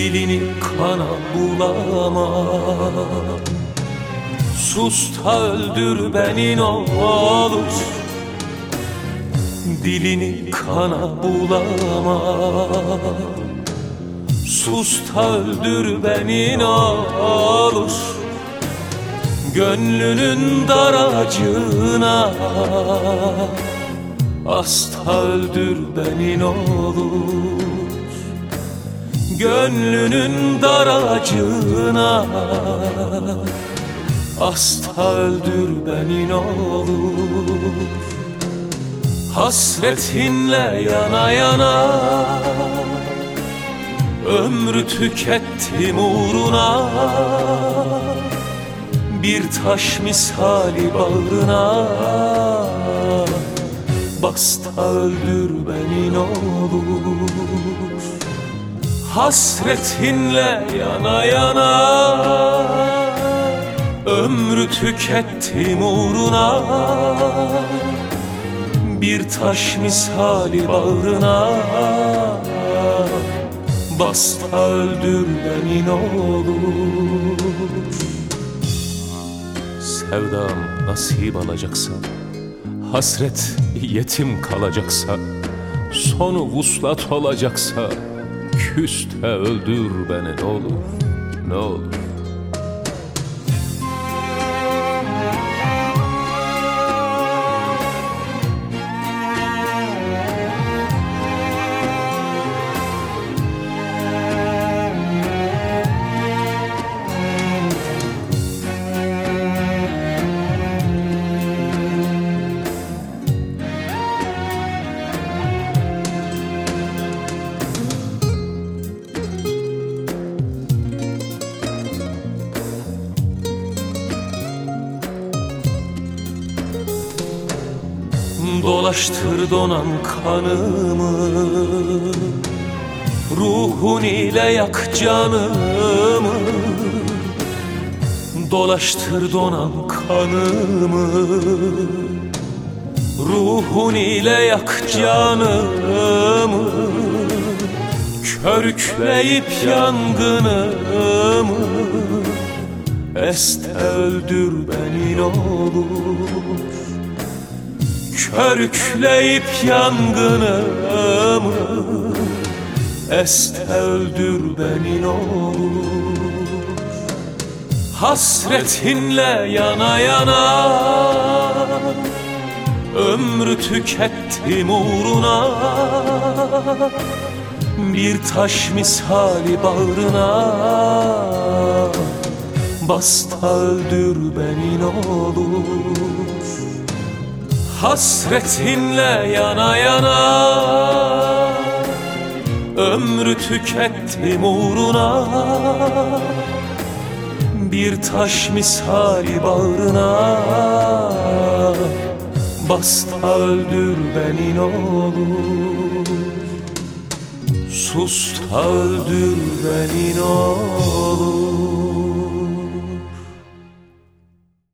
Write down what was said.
Dilini kana bulama. Sus da öldür beni ne olur. Dilini kana bulama. Sus da öldür beni ne olur. Gönlünün daracığına Hasta öldür beni ne olur Gönlünün daracığına Hasta öldür beni olur. Hasretinle yana yana. Ömrü tükettim uğruna. Bir taş misali bağrına. Basta öldür beni olur Hasretinle yana yana Ömrü tükettim uğruna. Bir taş misali bağrına Basta öldür beni ne olur Sevdam nasip alacaksa Hasret yetim kalacaksa Sonu vuslat olacaksa Küste öldür beni ne olur Ne olur Dolaştır donan kanımı. Ruhun ile yak canımı. Dolaştır donan kanımı. Ruhun ile yak canımı. Körükleyip yangınımı. Este öldür beni olur Körükleyip yangınımı Este öldür beni ne olur Hasretinle yana yana Ömrü tükettim uğruna. Bir taş misali bağrına Basta öldür beni ne olur Hasretinle yana yana Ömrü tükettim uğruna. Bir taş misali bağrına Basta öldür beni ne olur. Sus öldür beni ne olur